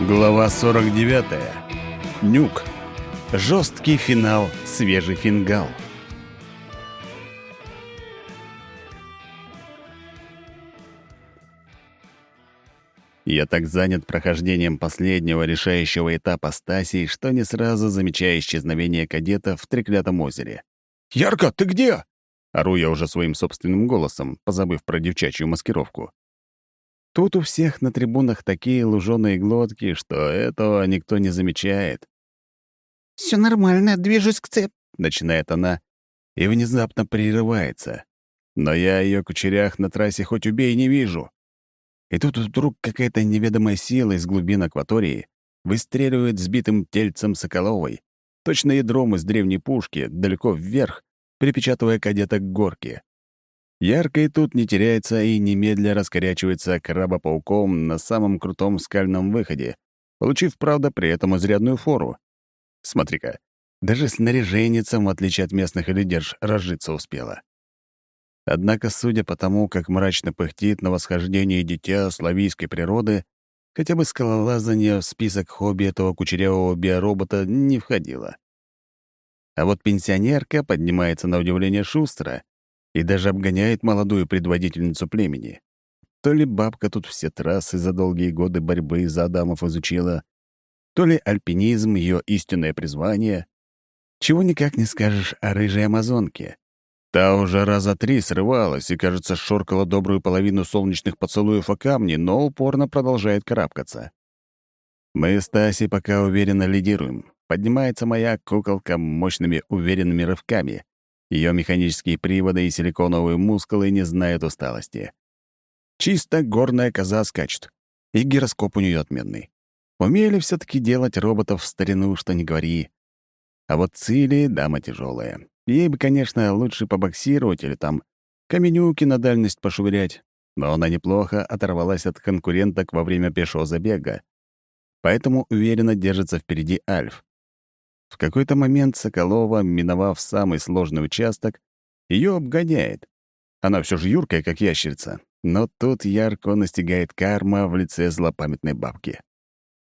Глава 49. Нюк. Жесткий финал, свежий фингал. Я так занят прохождением последнего решающего этапа Стасии, что не сразу замечаю исчезновение кадета в треклятом озере. «Ярко, ты где?» Ору я уже своим собственным голосом, позабыв про девчачью маскировку. Тут у всех на трибунах такие луженые глотки, что этого никто не замечает. Все нормально, движусь к цеп», — начинает она и внезапно прерывается. Но я ее кучерях на трассе хоть убей не вижу. И тут вдруг какая-то неведомая сила из глубин акватории выстреливает сбитым тельцем Соколовой, точно ядром из древней пушки, далеко вверх, припечатывая кадета к горке. Ярко и тут не теряется и немедля раскорячивается крабопауком на самом крутом скальном выходе, получив, правда, при этом изрядную фору. Смотри-ка, даже снаряженницам, в отличие от местных лидерж, разжиться успела. Однако, судя по тому, как мрачно пыхтит на восхождении дитя славийской природы, хотя бы скалолазание в список хобби этого кучерявого биоробота не входило. А вот пенсионерка поднимается на удивление шустро и даже обгоняет молодую предводительницу племени. То ли бабка тут все трассы за долгие годы борьбы за Адамов изучила, то ли альпинизм — ее истинное призвание. Чего никак не скажешь о рыжей амазонке. Та уже раза три срывалась и, кажется, шоркала добрую половину солнечных поцелуев о камни, но упорно продолжает карабкаться. Мы с Тасей пока уверенно лидируем. Поднимается моя куколка мощными уверенными рывками. Ее механические приводы и силиконовые мускулы не знают усталости. Чисто горная коза скачет. И гироскоп у нее отменный. Умели все таки делать роботов в старину, что не говори. А вот Цили — дама тяжелая. Ей бы, конечно, лучше побоксировать или там каменюки на дальность пошвырять, но она неплохо оторвалась от конкуренток во время пешего забега. Поэтому уверенно держится впереди Альф. В какой-то момент Соколова, миновав самый сложный участок, ее обгоняет. Она все же юркая, как ящерица, но тут ярко настигает карма в лице злопамятной бабки.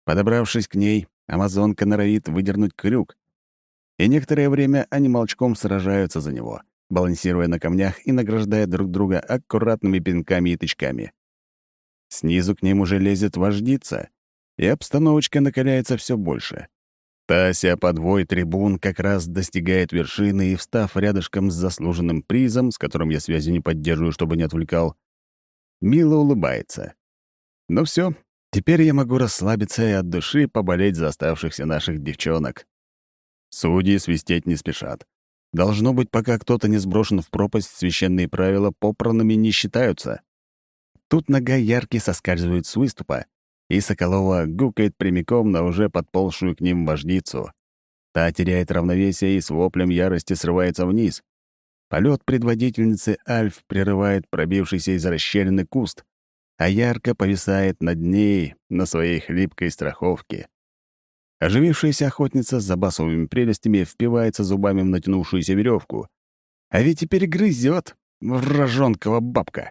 Подобравшись к ней, амазонка норовит выдернуть крюк, и некоторое время они молчком сражаются за него, балансируя на камнях и награждая друг друга аккуратными пинками и тычками. Снизу к ним уже лезет вождица, и обстановочка накаляется все больше. Тася подвой трибун как раз достигает вершины и, встав рядышком с заслуженным призом, с которым я связи не поддерживаю, чтобы не отвлекал, мило улыбается. Ну все, теперь я могу расслабиться и от души поболеть за оставшихся наших девчонок. Судьи свистеть не спешат. Должно быть, пока кто-то не сброшен в пропасть, священные правила попранными не считаются. Тут нога яркий соскальзывает с выступа, и Соколова гукает прямиком на уже подползшую к ним вождицу. Та теряет равновесие и с воплем ярости срывается вниз. Полет предводительницы Альф прерывает пробившийся из расщелины куст, а ярко повисает над ней на своей хлипкой страховке. Оживившаяся охотница с забасовыми прелестями впивается зубами в натянувшуюся веревку. А ведь теперь грызет вражонкова бабка.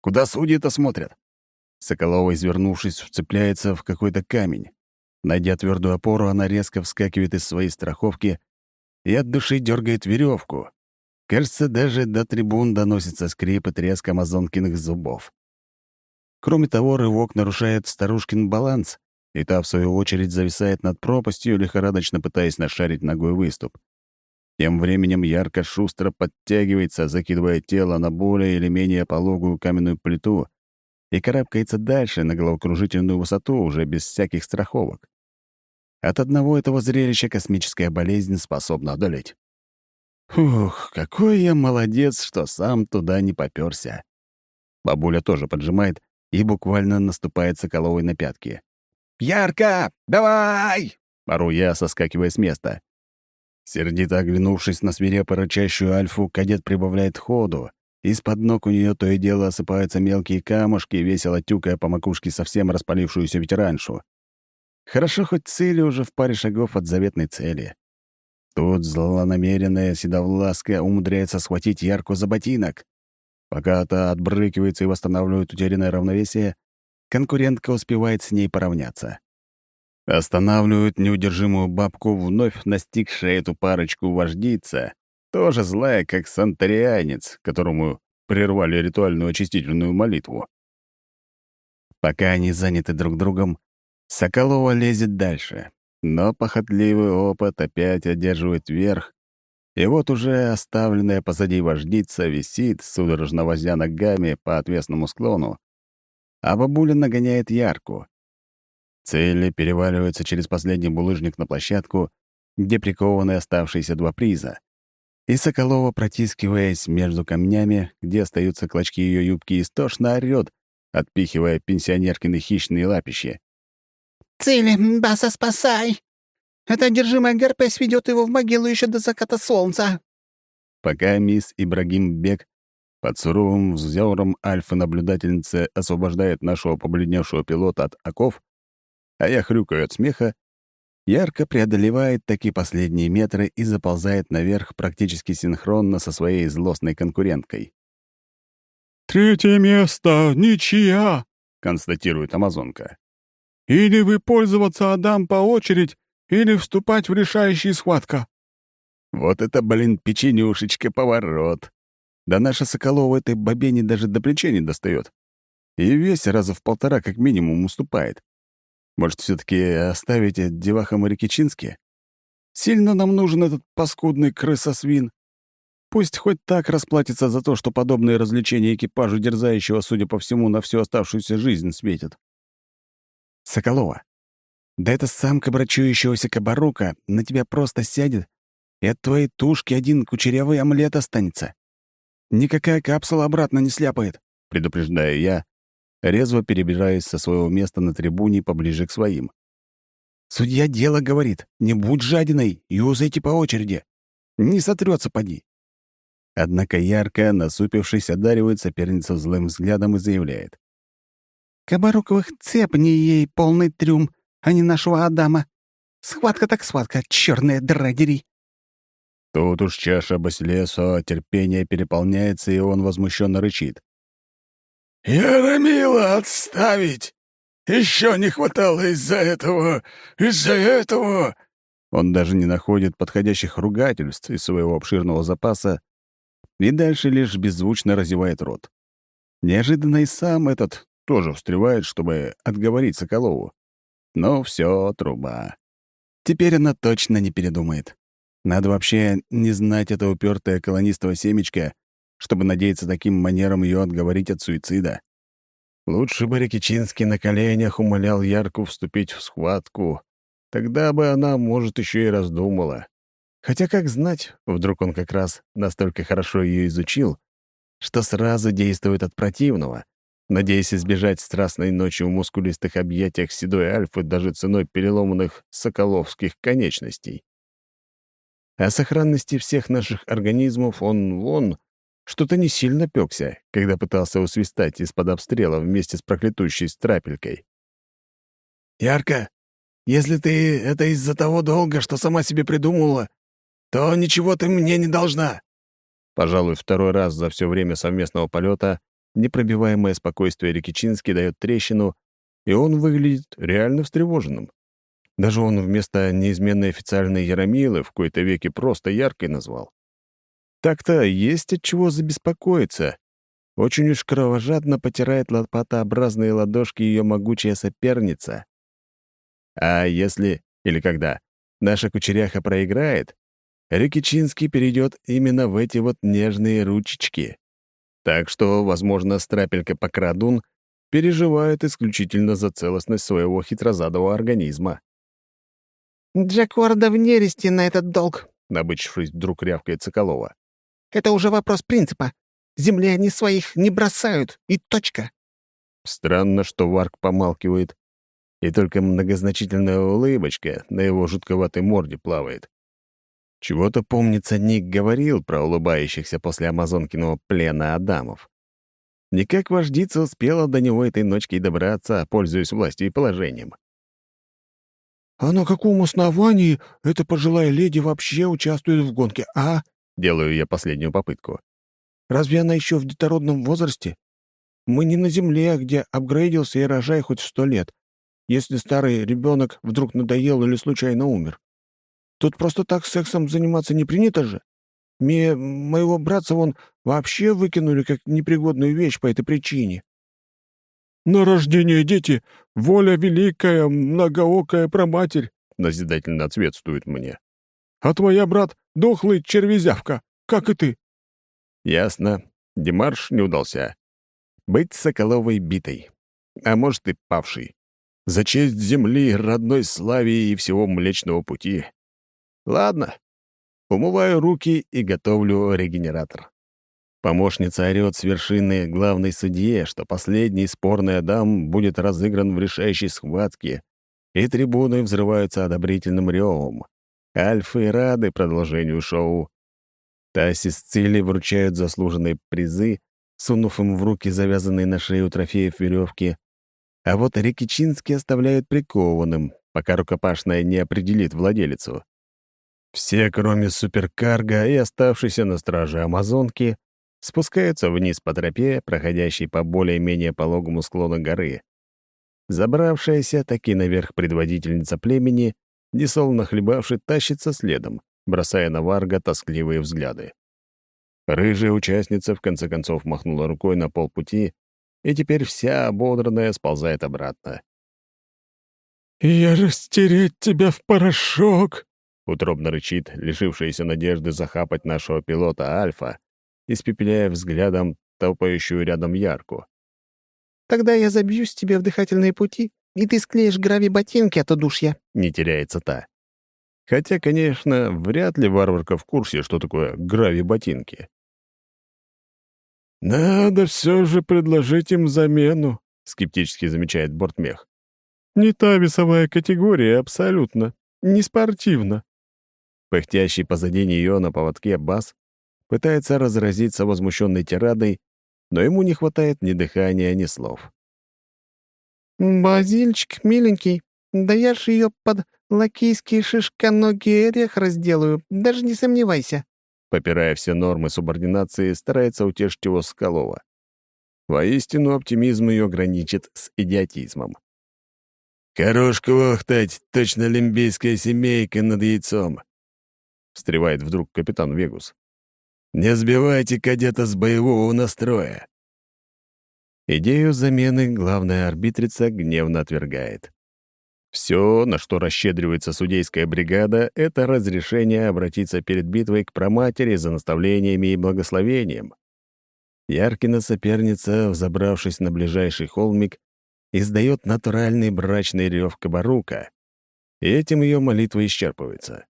Куда судьи-то смотрят? Соколова, извернувшись, вцепляется в какой-то камень. Найдя твердую опору, она резко вскакивает из своей страховки и от души дергает веревку. Кажется, даже до трибун доносится скрип и треск амазонкиных зубов. Кроме того, рывок нарушает старушкин баланс, и та, в свою очередь, зависает над пропастью, лихорадочно пытаясь нашарить ногой выступ. Тем временем ярко шустро подтягивается, закидывая тело на более или менее пологую каменную плиту, и карабкается дальше на головокружительную высоту уже без всяких страховок. От одного этого зрелища космическая болезнь способна одолеть. Фух, какой я молодец, что сам туда не попёрся. Бабуля тоже поджимает и буквально наступает Соколовой на пятки. «Ярко! Давай!» — ору я, соскакивая с места. Сердито оглянувшись на свирепо рычащую альфу, кадет прибавляет ходу, из-под ног у нее то и дело осыпаются мелкие камушки, весело тюкая по макушке совсем распалившуюся ветераншу. Хорошо, хоть цели уже в паре шагов от заветной цели. Тут злонамеренная седовласка умудряется схватить ярку за ботинок. Пока та отбрыкивается и восстанавливает утерянное равновесие, конкурентка успевает с ней поравняться. Останавливают неудержимую бабку, вновь настигшая эту парочку вождица, тоже злая, как сантарианец, которому прервали ритуальную очистительную молитву. Пока они заняты друг другом, Соколова лезет дальше, но похотливый опыт опять одерживает верх, и вот уже оставленная позади вождица висит, судорожно возя ногами по отвесному склону, а бабуля нагоняет ярку. Цели переваливаются через последний булыжник на площадку, где прикованы оставшиеся два приза. И Соколова, протискиваясь между камнями, где остаются клочки ее юбки, истошно орёт, отпихивая пенсионеркины хищные лапищи. «Цели, Баса, спасай! Это одержимая Герпес ведет его в могилу еще до заката солнца!» Пока мисс Ибрагим Бек под суровым взором альфа-наблюдательницы освобождает нашего побледневшего пилота от оков, а я хрюкаю от смеха, ярко преодолевает такие последние метры и заползает наверх практически синхронно со своей злостной конкуренткой. «Третье место, ничья!» — констатирует Амазонка. «Или вы пользоваться Адам по очередь, или вступать в решающие схватка». Вот это, блин, печенюшечка поворот. Да наша Соколова этой бабени даже до плеча не достает. И весь раза в полтора как минимум уступает. Может, все таки оставить девахам Рикичинске? Сильно нам нужен этот паскудный крысосвин. Пусть хоть так расплатится за то, что подобные развлечения экипажу дерзающего, судя по всему, на всю оставшуюся жизнь светят. Соколова, да эта самка брачующегося кабарука на тебя просто сядет, и от твоей тушки один кучерявый омлет останется. Никакая капсула обратно не сляпает, предупреждаю я, резво перебираясь со своего места на трибуне поближе к своим. Судья дело говорит, не будь жадиной, юзайте по очереди. Не сотрется поди. Однако ярко, насупившись, одаривает соперницу злым взглядом и заявляет. «Кабаруковых цепни ей полный трюм, а не нашего Адама. Схватка так схватка, черная драгери. Тут уж чаша Басилесо терпение переполняется, и он возмущенно рычит. «Яромила, отставить! Еще не хватало из-за этого, из-за этого!» Он даже не находит подходящих ругательств из своего обширного запаса и дальше лишь беззвучно разевает рот. Неожиданно и сам этот тоже встревает, чтобы отговорить Соколову. Но все труба. Теперь она точно не передумает. Надо вообще не знать это упертое колонистого семечко, чтобы надеяться таким манером ее отговорить от суицида. Лучше бы Рикичинский на коленях умолял Ярку вступить в схватку. Тогда бы она, может, еще и раздумала. Хотя, как знать, вдруг он как раз настолько хорошо ее изучил, что сразу действует от противного, надеясь избежать страстной ночи в мускулистых объятиях седой альфы даже ценой переломанных соколовских конечностей. О сохранности всех наших организмов он, вон, что-то не сильно пёкся, когда пытался усвистать из-под обстрела вместе с проклятущей страпелькой. «Ярко, если ты это из-за того долга, что сама себе придумала, то ничего ты мне не должна». Пожалуй, второй раз за все время совместного полета непробиваемое спокойствие Рикичински дает трещину, и он выглядит реально встревоженным. Даже он вместо неизменной официальной Яромилы в кои-то веке просто яркой назвал. Так-то есть от чего забеспокоиться. Очень уж кровожадно потирает лопатообразные ладошки ее могучая соперница. А если, или когда, наша кучеряха проиграет, Рикичинский перейдет именно в эти вот нежные ручечки. Так что, возможно, страпелька Покрадун переживает исключительно за целостность своего хитрозадого организма. «Джакуарда в нересте на этот долг», — набычившись, вдруг рявкает Соколова. «Это уже вопрос принципа. Земли они своих не бросают, и точка». Странно, что Варк помалкивает, и только многозначительная улыбочка на его жутковатой морде плавает. Чего-то, помнится, Ник говорил про улыбающихся после амазонкиного плена Адамов. Никак вождица успела до него этой ночки добраться, пользуясь властью и положением. «А на каком основании эта пожилая леди вообще участвует в гонке, а?» Делаю я последнюю попытку. «Разве она еще в детородном возрасте? Мы не на Земле, где апгрейдился и рожай хоть сто лет. если старый ребенок вдруг надоел или случайно умер. Тут просто так сексом заниматься не принято же. Мне моего братца вон вообще выкинули как непригодную вещь по этой причине. «На рождение дети — воля великая, многоокая проматерь», — назидательно ответствует мне. «А твоя брат — дохлый червезявка, как и ты». Ясно. Демарш не удался. Быть Соколовой битой. А может, и павшей. За честь земли, родной славе и всего Млечного Пути. Ладно. Умываю руки и готовлю регенератор. Помощница орёт с вершины главной судье, что последний спорный Адам будет разыгран в решающей схватке, и трибуны взрываются одобрительным ревом. Альфы рады продолжению шоу. Таси с Цили вручают заслуженные призы, сунув им в руки завязанные на шею трофеев веревки, а вот Рикичинский оставляют прикованным, пока рукопашная не определит владелицу. Все, кроме суперкарга и оставшейся на страже Амазонки, спускаются вниз по тропе, проходящей по более-менее пологому склону горы. Забравшаяся таки наверх предводительница племени, несолоно хлебавши, тащится следом, бросая на Варга тоскливые взгляды. Рыжая участница в конце концов махнула рукой на полпути, и теперь вся ободранная сползает обратно. «Я растереть тебя в порошок!» — утробно рычит, лишившаяся надежды захапать нашего пилота Альфа, испепеляя взглядом топающую рядом Ярку. «Тогда я забьюсь тебе в дыхательные пути, и ты склеишь грави-ботинки от удушья», — не теряется та. Хотя, конечно, вряд ли варварка в курсе, что такое грави-ботинки. «Надо все же предложить им замену», — скептически замечает Бортмех. «Не та весовая категория, абсолютно. Не спортивно». Пыхтящий позади нее на поводке бас пытается разразиться возмущенной тирадой, но ему не хватает ни дыхания, ни слов. «Базильчик, миленький, да я ж ее под лакейский шишконогий орех разделаю, даже не сомневайся», попирая все нормы субординации, старается утешить его Скалова. Воистину, оптимизм ее граничит с идиотизмом. «Хорош квохтать, точно лимбийская семейка над яйцом!» — встревает вдруг капитан Вегус. «Не сбивайте кадета с боевого настроя!» Идею замены главная арбитрица гневно отвергает. Все, на что расщедривается судейская бригада, это разрешение обратиться перед битвой к проматери за наставлениями и благословением. Яркина соперница, взобравшись на ближайший холмик, издает натуральный брачный рев кабарука, этим ее молитва исчерпывается.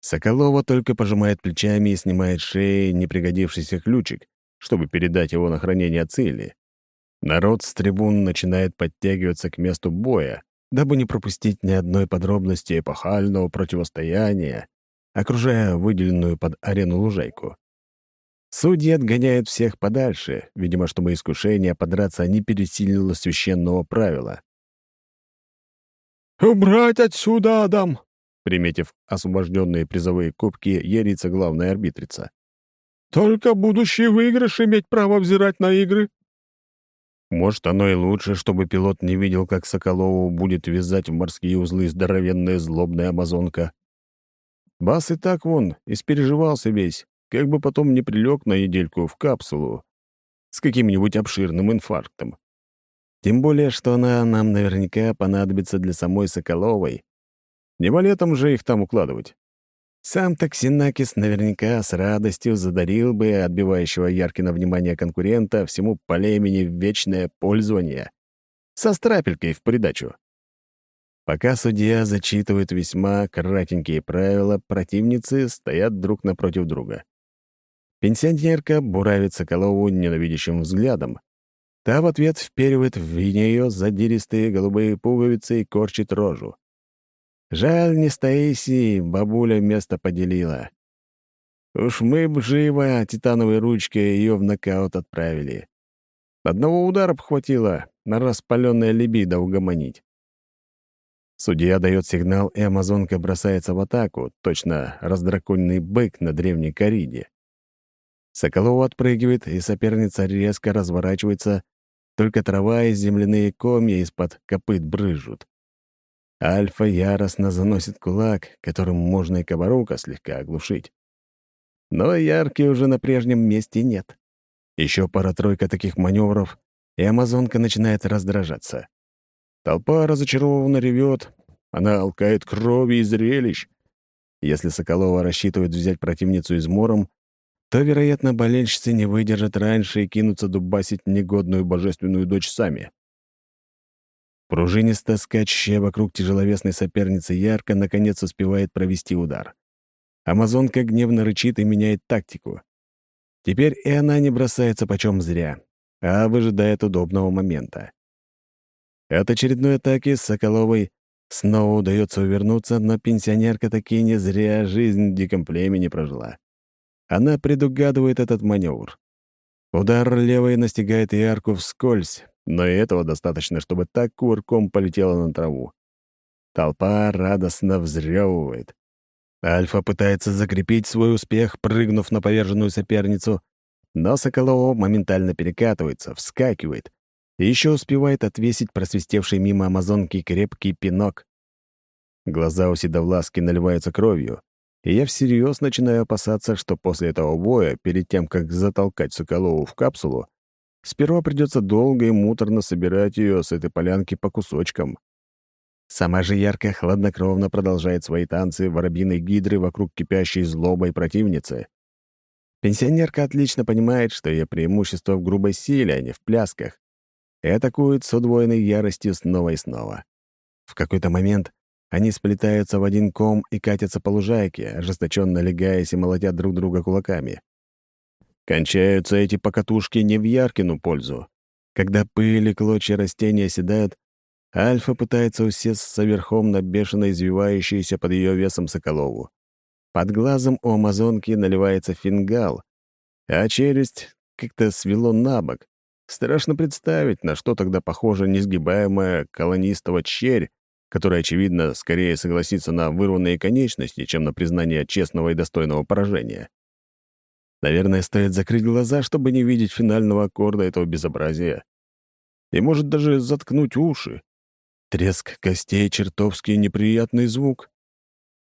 Соколова только пожимает плечами и снимает шеи непригодившийся ключик, чтобы передать его на хранение цели. Народ с трибун начинает подтягиваться к месту боя, дабы не пропустить ни одной подробности эпохального противостояния, окружая выделенную под арену лужайку. Судьи отгоняют всех подальше, видимо, чтобы искушение подраться не пересилило священного правила. «Убрать отсюда, Адам!» Приметив освобожденные призовые кубки, ерится главная арбитрица. «Только будущий выигрыш иметь право взирать на игры!» Может, оно и лучше, чтобы пилот не видел, как Соколову будет вязать в морские узлы здоровенная злобная амазонка. Бас и так вон, испереживался весь, как бы потом не прилег на недельку в капсулу с каким-нибудь обширным инфарктом. Тем более, что она нам наверняка понадобится для самой Соколовой. Не валетом же их там укладывать. Сам Токсинакис наверняка с радостью задарил бы отбивающего Яркина внимание конкурента всему племени в вечное пользование. Со страпелькой в придачу. Пока судья зачитывает весьма кратенькие правила, противницы стоят друг напротив друга. Пенсионерка буравит Соколову ненавидящим взглядом. Та в ответ вперивает в нее задиристые голубые пуговицы и корчит рожу. Жаль, не Стаисии бабуля место поделила. Уж мы б живо титановой ручкой ее в нокаут отправили. Одного удара б хватило на распаленное либидо угомонить. Судья дает сигнал, и амазонка бросается в атаку, точно раздраконенный бык на древней кориде. Соколова отпрыгивает, и соперница резко разворачивается, только трава и земляные комья из-под копыт брыжут. Альфа яростно заносит кулак, которым можно и кабарука слегка оглушить. Но яркий уже на прежнем месте нет. Еще пара-тройка таких маневров, и амазонка начинает раздражаться. Толпа разочарованно ревет, она алкает крови и зрелищ. Если Соколова рассчитывает взять противницу измором, то, вероятно, болельщицы не выдержат раньше и кинутся дубасить негодную божественную дочь сами. Пружинисто скачущая вокруг тяжеловесной соперницы ярко наконец успевает провести удар. Амазонка гневно рычит и меняет тактику. Теперь и она не бросается почем зря, а выжидает удобного момента. От очередной атаки Соколовой снова удается увернуться, но пенсионерка таки не зря жизнь в диком племени прожила. Она предугадывает этот маневр. Удар левой настигает ярку вскользь, но и этого достаточно, чтобы так кувырком полетела на траву. Толпа радостно взрёвывает. Альфа пытается закрепить свой успех, прыгнув на поверженную соперницу, но Соколова моментально перекатывается, вскакивает и еще успевает отвесить просвистевший мимо амазонки крепкий пинок. Глаза у Седовласки наливаются кровью, и я всерьез начинаю опасаться, что после этого боя, перед тем, как затолкать Соколову в капсулу, сперва придется долго и муторно собирать ее с этой полянки по кусочкам. Сама же ярко хладнокровно продолжает свои танцы воробьиной гидры вокруг кипящей злобой противницы. Пенсионерка отлично понимает, что ее преимущество в грубой силе, а не в плясках, и атакует с удвоенной яростью снова и снова. В какой-то момент они сплетаются в один ком и катятся по лужайке, ожесточенно легаясь и молотя друг друга кулаками. Кончаются эти покатушки не в Яркину пользу. Когда пыль и клочья растения оседают, Альфа пытается усесться верхом на бешено извивающуюся под ее весом Соколову. Под глазом у амазонки наливается фингал, а челюсть как-то свело на бок. Страшно представить, на что тогда похожа несгибаемая колонистова черь, которая, очевидно, скорее согласится на вырванные конечности, чем на признание честного и достойного поражения. Наверное, стоит закрыть глаза, чтобы не видеть финального аккорда этого безобразия. И может даже заткнуть уши. Треск костей — чертовски неприятный звук.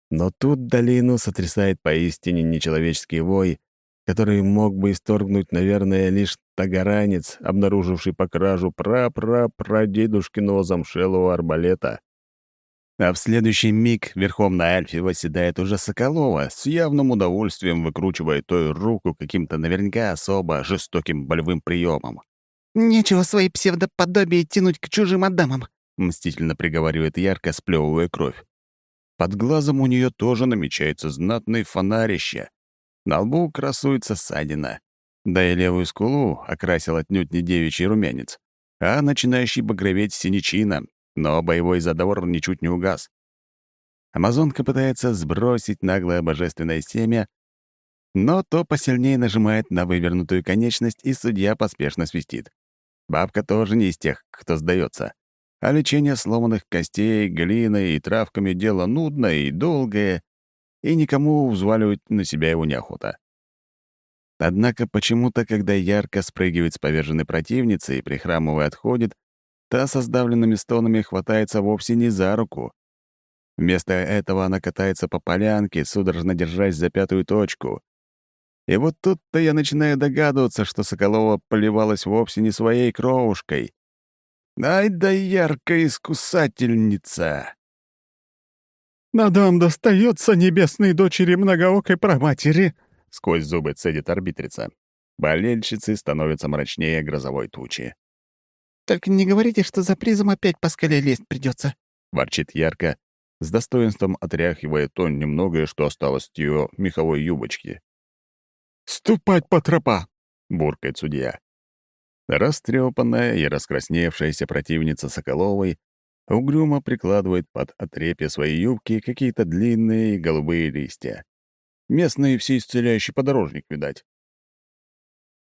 Но тут долину сотрясает поистине нечеловеческий вой, который мог бы исторгнуть, наверное, лишь тагоранец, обнаруживший по кражу пра-пра-прадедушкиного замшелого арбалета. А в следующий миг верхом на Альфе восседает уже Соколова, с явным удовольствием выкручивая той руку каким-то наверняка особо жестоким болевым приемом. «Нечего свои псевдоподобия тянуть к чужим адамам», мстительно приговаривает ярко, сплевывая кровь. Под глазом у нее тоже намечается знатный фонарище. На лбу красуется ссадина. Да и левую скулу окрасил отнюдь не девичий румянец, а начинающий багроветь синячина, но боевой задор ничуть не угас. Амазонка пытается сбросить наглое божественное семя, но то посильнее нажимает на вывернутую конечность, и судья поспешно свистит. Бабка тоже не из тех, кто сдается. А лечение сломанных костей, глиной и травками — дело нудное и долгое, и никому взваливать на себя его неохота. Однако почему-то, когда ярко спрыгивает с поверженной противницы и, прихрамывая, отходит, та со сдавленными стонами хватается вовсе не за руку. Вместо этого она катается по полянке, судорожно держась за пятую точку. И вот тут-то я начинаю догадываться, что Соколова поливалась вовсе не своей кровушкой, Ай да яркая искусательница! «Надо вам достается, небесной дочери многоокой праматери!» — сквозь зубы цедит арбитрица. Болельщицы становятся мрачнее грозовой тучи. «Только не говорите, что за призом опять по скале лезть придется, ворчит ярко, с достоинством отряхивая то немногое, что осталось от ее меховой юбочки. «Ступать по тропа!» — буркает судья. Растрепанная и раскрасневшаяся противница Соколовой угрюмо прикладывает под отрепье своей юбки какие-то длинные голубые листья. Местный всеисцеляющий подорожник, видать.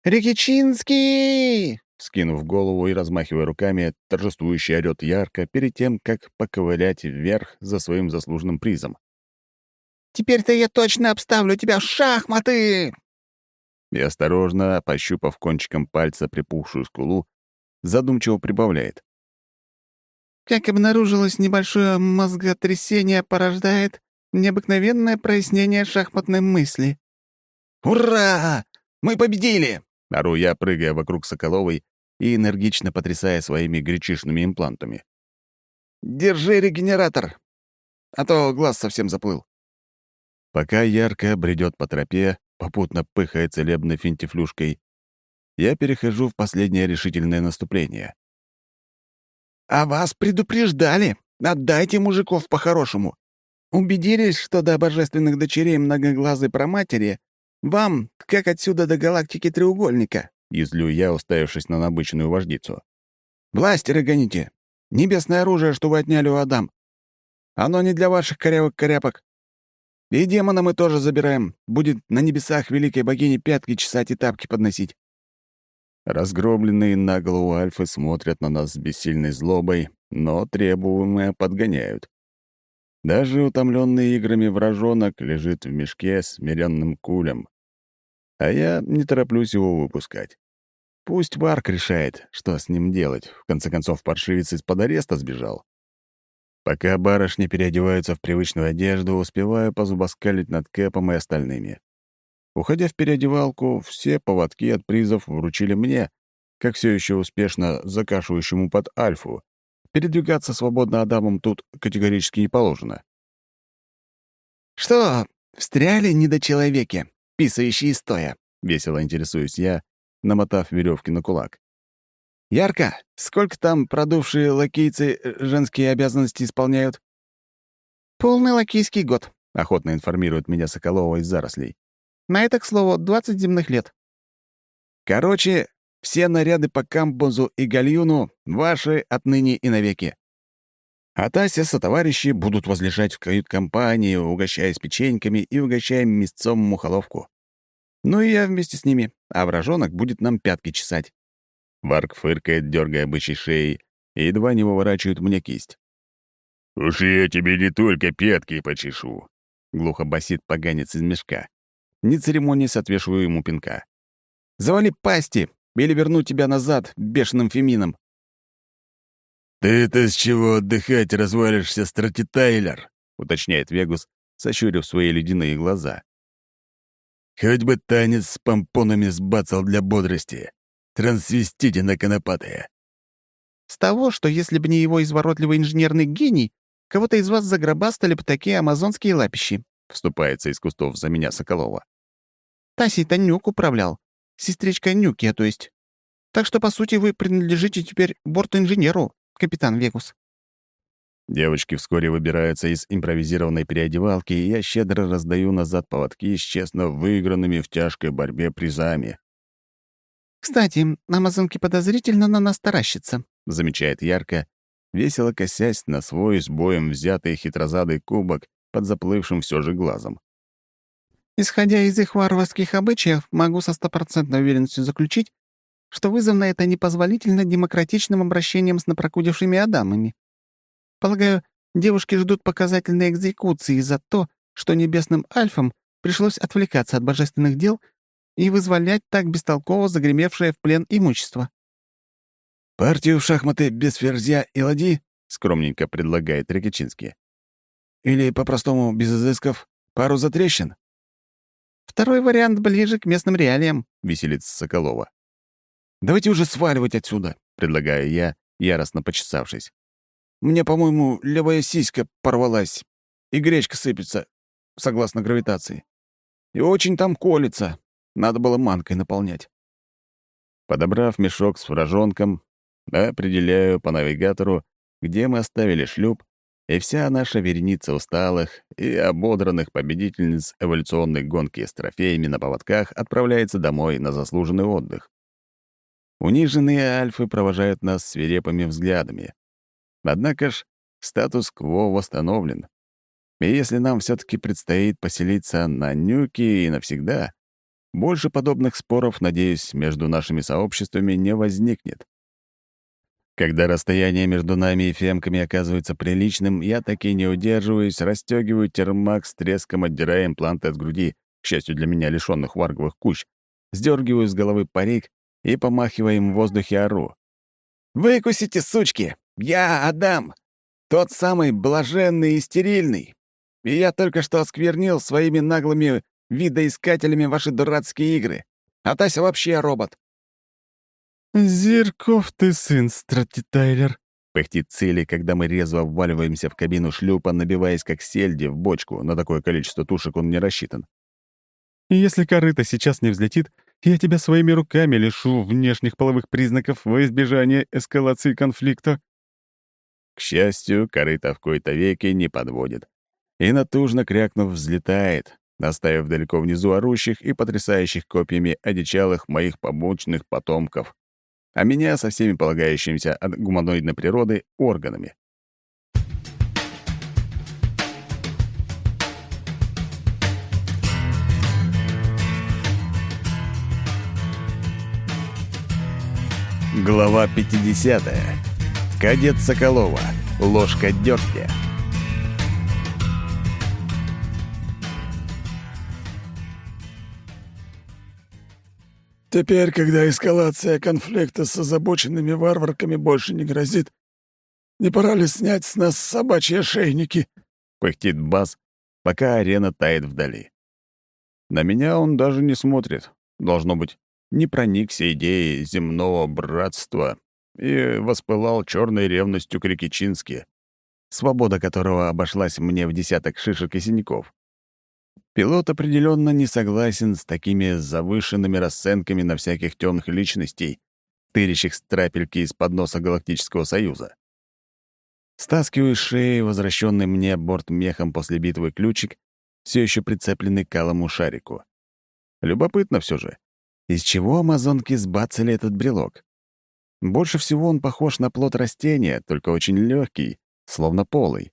«Рикичинский!» Скинув голову и размахивая руками, торжествующий орёт ярко перед тем, как поковылять вверх за своим заслуженным призом. «Теперь-то я точно обставлю тебя в шахматы!» и, осторожно, пощупав кончиком пальца припухшую скулу, задумчиво прибавляет. Как обнаружилось, небольшое мозготрясение порождает необыкновенное прояснение шахматной мысли. «Ура! Мы победили!» — ору я, прыгая вокруг Соколовой и энергично потрясая своими гречишными имплантами. «Держи регенератор, а то глаз совсем заплыл». Пока ярко бредет по тропе, попутно пыхая целебной финтифлюшкой, я перехожу в последнее решительное наступление. «А вас предупреждали! Отдайте мужиков по-хорошему! Убедились, что до божественных дочерей многоглазой проматери вам, как отсюда до галактики треугольника!» — излю я, уставившись на набыченную вождицу. «Бластеры гоните! Небесное оружие, что вы отняли у Адам! Оно не для ваших корявок-коряпок! И демона мы тоже забираем. Будет на небесах великой богини пятки чесать и тапки подносить. Разгромленные на альфы смотрят на нас с бессильной злобой, но требуемое подгоняют. Даже утомленный играми вражонок лежит в мешке с смиренным кулем. А я не тороплюсь его выпускать. Пусть Варк решает, что с ним делать. В конце концов, паршивец из-под ареста сбежал. Пока барышни переодеваются в привычную одежду, успеваю позубоскалить над Кэпом и остальными. Уходя в переодевалку, все поводки от призов вручили мне, как все еще успешно закашивающему под Альфу. Передвигаться свободно Адамом тут категорически не положено. «Что, встряли недочеловеки, писающие стоя?» — весело интересуюсь я, намотав веревки на кулак. «Ярко, сколько там продувшие лакейцы э, женские обязанности исполняют?» «Полный лакейский год», — охотно информирует меня Соколова из зарослей. На это, к слову, 20 земных лет. Короче, все наряды по камбузу и гальюну ваши отныне и навеки. А Тася со товарищи будут возлежать в кают-компании, угощаясь печеньками и угощая мясцом мухоловку. Ну и я вместе с ними, а вражонок будет нам пятки чесать. Варк фыркает, дергая бычьей шеей, и едва не выворачивает мне кисть. «Уж я тебе не только пятки почешу», — глухо басит поганец из мешка не церемонясь, отвешиваю ему пинка. «Завали пасти, или верну тебя назад бешеным фемином!» «Ты-то с чего отдыхать развалишься, стратитайлер?» — уточняет Вегус, сощурив свои ледяные глаза. «Хоть бы танец с помпонами сбацал для бодрости. Трансвестите конопатые. «С того, что если бы не его изворотливый инженерный гений, кого-то из вас загробастали бы такие амазонские лапищи», — вступается из кустов за меня Соколова. Тасей-то Нюк управлял. Сестричка Нюки, то есть. Так что, по сути, вы принадлежите теперь борту-инженеру, капитан Вегус». Девочки вскоре выбираются из импровизированной переодевалки, и я щедро раздаю назад поводки с честно выигранными в тяжкой борьбе призами. «Кстати, амазонки подозрительно на нас таращатся», — замечает ярко, весело косясь на свой с боем взятый хитрозадый кубок под заплывшим все же глазом. Исходя из их варварских обычаев, могу со стопроцентной уверенностью заключить, что вызвано это непозволительно демократичным обращением с напрокудившими адамами. Полагаю, девушки ждут показательной экзекуции за то, что небесным альфам пришлось отвлекаться от божественных дел и вызволять так бестолково загремевшее в плен имущество. «Партию в шахматы без ферзя и ладьи?» — скромненько предлагает Рекичинский. «Или, по-простому, без изысков, пару затрещин?» Второй вариант ближе к местным реалиям», — веселится Соколова. «Давайте уже сваливать отсюда», — предлагаю я, яростно почесавшись. «Мне, по-моему, левая сиська порвалась, и гречка сыпется, согласно гравитации. И очень там колется. Надо было манкой наполнять». Подобрав мешок с вражонком, определяю по навигатору, где мы оставили шлюп, и вся наша вереница усталых и ободранных победительниц эволюционной гонки с трофеями на поводках отправляется домой на заслуженный отдых. Униженные альфы провожают нас свирепыми взглядами. Однако ж статус-кво восстановлен. И если нам все таки предстоит поселиться на Нюке и навсегда, больше подобных споров, надеюсь, между нашими сообществами не возникнет. Когда расстояние между нами и фемками оказывается приличным, я таки не удерживаюсь, расстегиваю термак с треском, отдирая импланты от груди, к счастью для меня лишённых варговых куч, сдергиваю с головы парик и, помахивая им в воздухе, ору. «Выкусите, сучки! Я Адам, тот самый блаженный и стерильный. И я только что осквернил своими наглыми видоискателями ваши дурацкие игры. А Тася вообще робот». «Зерков ты сын, Страти Тайлер», — пыхтит Цели, когда мы резво вваливаемся в кабину шлюпа, набиваясь как сельди в бочку. На такое количество тушек он не рассчитан. «Если корыто сейчас не взлетит, я тебя своими руками лишу внешних половых признаков во избежание эскалации конфликта». К счастью, корыто в кои-то веке не подводит. И натужно крякнув, взлетает, оставив далеко внизу орущих и потрясающих копьями одичалых моих побочных потомков, а меня со всеми полагающимися от гуманоидной природы органами. Глава 50. Кадет Соколова. Ложка дёгтя. Теперь, когда эскалация конфликта с озабоченными варварками больше не грозит, не пора ли снять с нас собачьи ошейники?» — пыхтит Бас, пока арена тает вдали. На меня он даже не смотрит. Должно быть, не проникся идеей земного братства и воспылал черной ревностью к Рикичинске, свобода которого обошлась мне в десяток шишек и синяков. Пилот определенно не согласен с такими завышенными расценками на всяких темных личностей, тырящих страпельки из-под носа Галактического Союза. Стаскиваю с шеи возвращенный мне борт мехом после битвы ключик, все еще прицепленный к алому шарику. Любопытно все же, из чего амазонки сбацали этот брелок? Больше всего он похож на плод растения, только очень легкий, словно полый.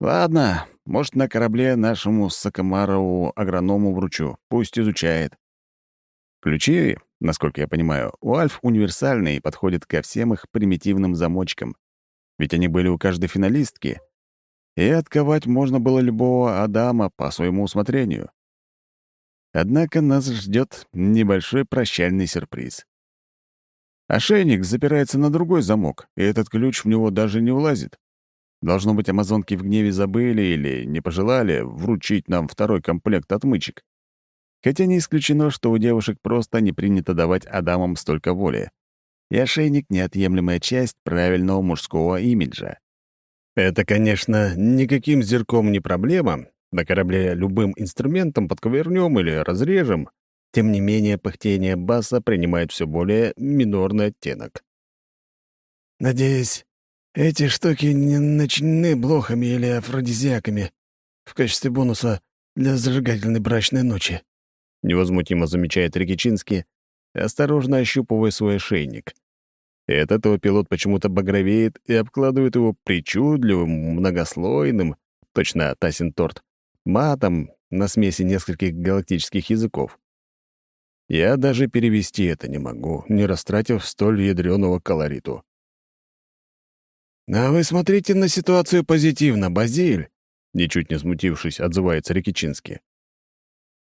Ладно, может, на корабле нашему Сакамарову агроному вручу, пусть изучает. Ключи, насколько я понимаю, у Альф универсальные и подходят ко всем их примитивным замочкам. Ведь они были у каждой финалистки. И отковать можно было любого Адама по своему усмотрению. Однако нас ждет небольшой прощальный сюрприз. Ошейник запирается на другой замок, и этот ключ в него даже не улазит. Должно быть, амазонки в гневе забыли или не пожелали вручить нам второй комплект отмычек. Хотя не исключено, что у девушек просто не принято давать адамам столько воли. И ошейник — неотъемлемая часть правильного мужского имиджа. Это, конечно, никаким зерком не проблема. На корабле любым инструментом подковырнем или разрежем. Тем не менее, пыхтение баса принимает все более минорный оттенок. «Надеюсь, эти штуки не начинены блохами или афродизиаками в качестве бонуса для зажигательной брачной ночи», — невозмутимо замечает Рикичинский, осторожно ощупывая свой ошейник. От этого пилот почему-то багровеет и обкладывает его причудливым, многослойным, точно Тасин торт, матом на смеси нескольких галактических языков. Я даже перевести это не могу, не растратив столь ядреного колориту. «А вы смотрите на ситуацию позитивно, Базиль», — ничуть не смутившись, отзывается Рикичинский.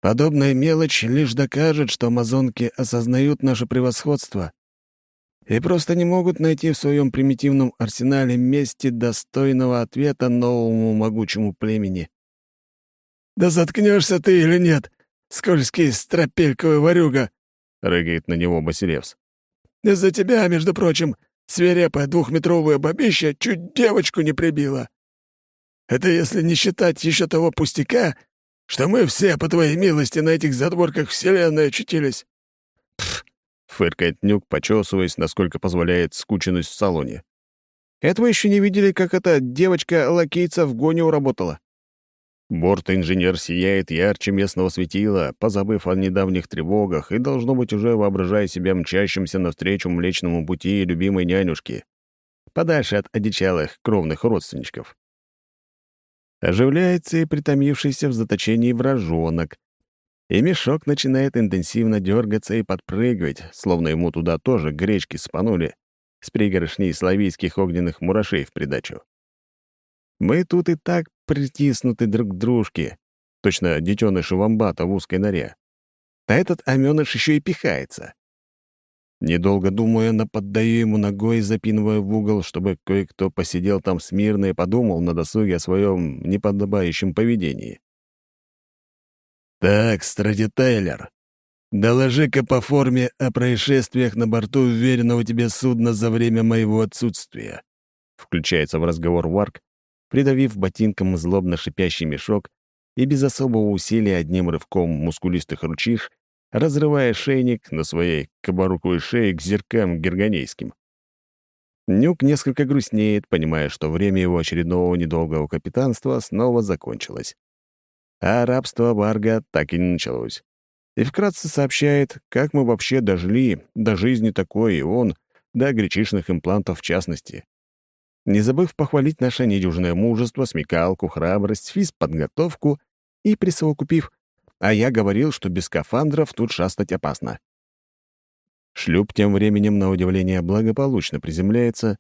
«Подобная мелочь лишь докажет, что амазонки осознают наше превосходство и просто не могут найти в своем примитивном арсенале месте достойного ответа новому могучему племени». «Да заткнешься ты или нет, скользкий стропельковый ворюга!» — рыгает на него Басилевс. «Из-за тебя, между прочим, Свирепая двухметровая бабища чуть девочку не прибила. Это если не считать еще того пустяка, что мы все, по твоей милости, на этих задворках Вселенной очутились. Пф, фыркает Нюк, почесываясь, насколько позволяет скученность в салоне. Это вы еще не видели, как эта девочка-лакейца в гоне уработала. Борт-инженер сияет ярче местного светила, позабыв о недавних тревогах и, должно быть, уже воображая себя мчащимся навстречу Млечному пути любимой нянюшки, подальше от одичалых кровных родственничков. Оживляется и притомившийся в заточении вражонок, и мешок начинает интенсивно дергаться и подпрыгивать, словно ему туда тоже гречки спанули с пригоршней славийских огненных мурашей в придачу. Мы тут и так притиснуты друг к дружке, точно детеныши вамбата в узкой норе. А этот омёныш еще и пихается. Недолго думая, наподдаю ему ногой, запинывая в угол, чтобы кое-кто посидел там смирно и подумал на досуге о своем неподобающем поведении. «Так, Стради Тайлер, доложи-ка по форме о происшествиях на борту уверенного тебе судна за время моего отсутствия», включается в разговор Варк, придавив ботинком злобно шипящий мешок и без особого усилия одним рывком мускулистых ручиш разрывая шейник на своей кабаруковой шее к зеркам герганейским. Нюк несколько грустнеет, понимая, что время его очередного недолгого капитанства снова закончилось. А рабство Варга так и не началось. И вкратце сообщает, как мы вообще дожили до жизни такой, и он, до гречишных имплантов в частности. Не забыв похвалить наше недюжное мужество, смекалку, храбрость, физподготовку и присовокупив а я говорил, что без скафандров тут шастать опасно. Шлюп тем временем, на удивление, благополучно приземляется,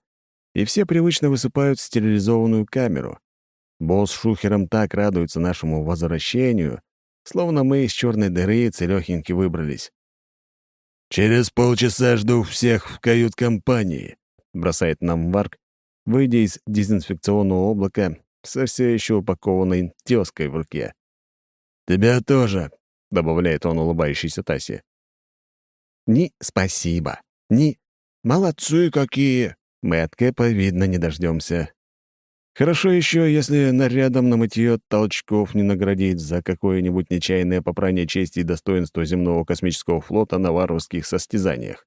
и все привычно высыпают стерилизованную камеру. Босс с Шухером так радуются нашему возвращению, словно мы из черной дыры целёхеньки выбрались. «Через полчаса жду всех в кают-компании», — бросает нам Варк, выйдя из дезинфекционного облака со все еще упакованной тёской в руке. «Тебя тоже», — добавляет он улыбающейся Тасе. «Ни спасибо, ни молодцы какие!» Мы от Кэпа, видно, не дождемся. Хорошо еще, если нарядом на мытье толчков не наградить за какое-нибудь нечаянное попрание чести и достоинства земного космического флота на варварских состязаниях.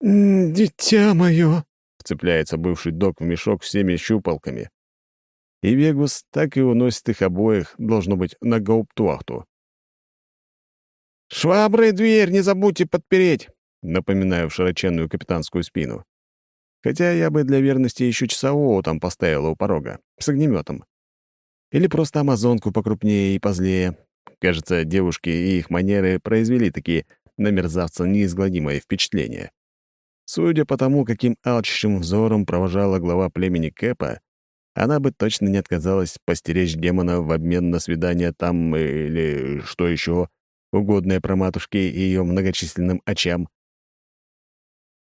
«Дитя мое!» — вцепляется бывший док в мешок всеми щупалками и Вегус так и уносит их обоих, должно быть, на гауптуахту. «Швабры дверь не забудьте подпереть!» напоминаю в широченную капитанскую спину. Хотя я бы для верности еще часового там поставила у порога, с огнеметом. Или просто амазонку покрупнее и позлее. Кажется, девушки и их манеры произвели такие на мерзавца неизгладимое впечатление. Судя по тому, каким алчущим взором провожала глава племени Кэпа, она бы точно не отказалась постеречь демона в обмен на свидание там или что еще угодное про матушке и ее многочисленным очам.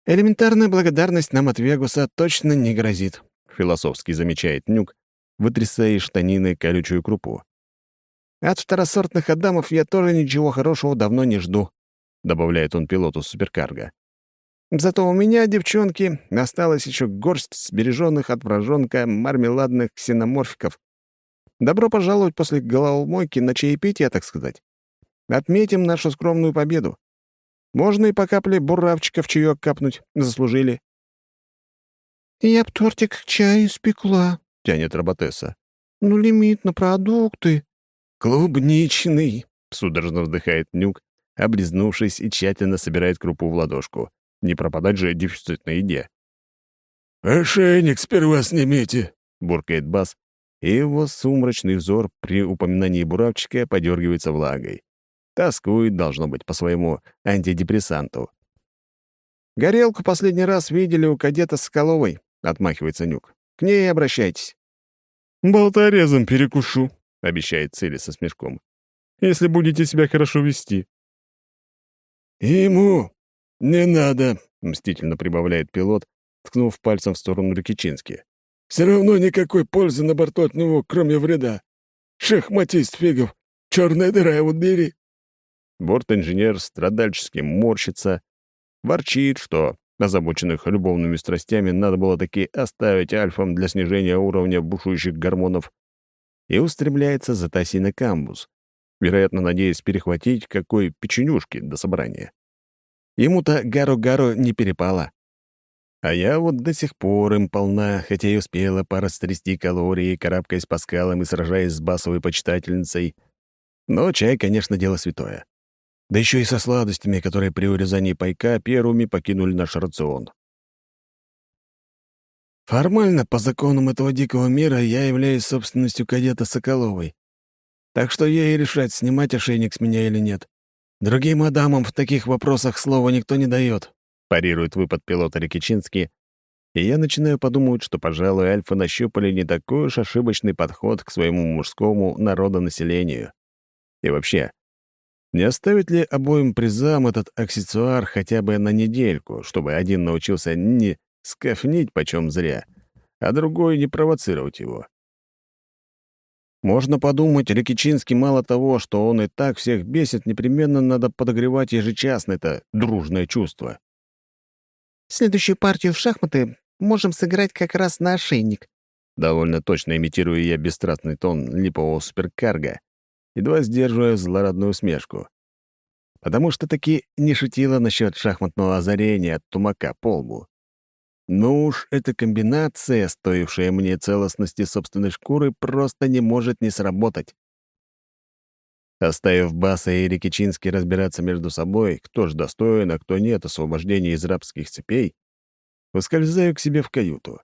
«Элементарная благодарность нам от Вегуса точно не грозит», — философски замечает Нюк, вытрясая из штанины колючую крупу. «От второсортных адамов я тоже ничего хорошего давно не жду», — добавляет он пилоту суперкарга. Зато у меня, девчонки, осталась еще горсть сбереженных от вражонка мармеладных ксеноморфиков. Добро пожаловать после головомойки на чаепитие, так сказать. Отметим нашу скромную победу. Можно и по капле буравчика в чаек капнуть. Заслужили. «Я б тортик к чаю испекла», — тянет Роботесса. «Ну, лимит на продукты». «Клубничный», — судорожно вздыхает Нюк, облизнувшись и тщательно собирает крупу в ладошку. Не пропадать же дефицитной еде. «Ошейник сперва снимите», — буркает Бас, и его сумрачный взор при упоминании буравчика подергивается влагой. Тоскует, должно быть, по своему антидепрессанту. «Горелку последний раз видели у кадета Соколовой», — отмахивается Нюк. «К ней обращайтесь». «Болторезом перекушу», — обещает Цели со смешком. «Если будете себя хорошо вести». «Ему «Не надо», — мстительно прибавляет пилот, ткнув пальцем в сторону Рикичински. «Все равно никакой пользы на борту от него, кроме вреда. Шахматист фигов, черная дыра его бери». Борт-инженер страдальчески морщится, ворчит, что озабоченных любовными страстями надо было таки оставить альфам для снижения уровня бушующих гормонов, и устремляется за Тасей на камбус, вероятно, надеясь перехватить какой печенюшки до собрания. Ему-то Гару-Гару не перепало. А я вот до сих пор им полна, хотя и успела порастрясти калории, карабкаясь по скалам и сражаясь с басовой почитательницей. Но чай, конечно, дело святое. Да еще и со сладостями, которые при урезании пайка первыми покинули наш рацион. Формально, по законам этого дикого мира, я являюсь собственностью кадета Соколовой. Так что ей решать, снимать ошейник с меня или нет. Другим адамам в таких вопросах слова никто не дает, парирует выпад пилота Рикичинский, и я начинаю подумать, что, пожалуй, альфа нащупали не такой уж ошибочный подход к своему мужскому народонаселению. И вообще, Не оставит ли обоим призам этот аксессуар хотя бы на недельку, чтобы один научился не скафнить почем зря, а другой не провоцировать его? Можно подумать, Рикичинский мало того, что он и так всех бесит, непременно надо подогревать ежечасно это дружное чувство. «Следующую партию в шахматы можем сыграть как раз на ошейник». Довольно точно имитирую я бесстрастный тон липового суперкарга, едва сдерживая злорадную усмешку. Потому что таки не шутила насчет шахматного озарения от тумака по лбу. Ну уж эта комбинация, стоившая мне целостности собственной шкуры, просто не может не сработать. Оставив Баса и Рикичински разбираться между собой, кто ж достоин, а кто нет освобождения из рабских цепей, выскользаю к себе в каюту.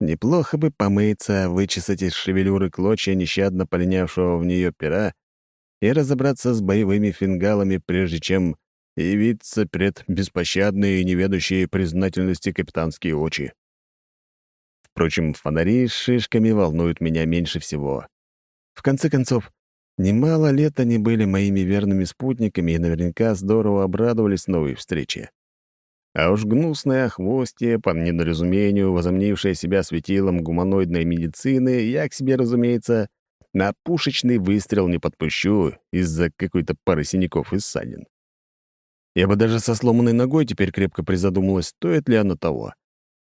Неплохо бы помыться, вычесать из шевелюры клочья нещадно полинявшего в нее пера и разобраться с боевыми фингалами, прежде чем явиться пред беспощадные и неведущие признательности капитанские очи. Впрочем, фонари с шишками волнуют меня меньше всего. В конце концов, немало лет они были моими верными спутниками и наверняка здорово обрадовались новой встрече. А уж гнусное хвостье, по недоразумению, возомнившее себя светилом гуманоидной медицины, я к себе, разумеется, на пушечный выстрел не подпущу из-за какой-то пары синяков и ссадин. Я бы даже со сломанной ногой теперь крепко призадумалась, стоит ли оно того.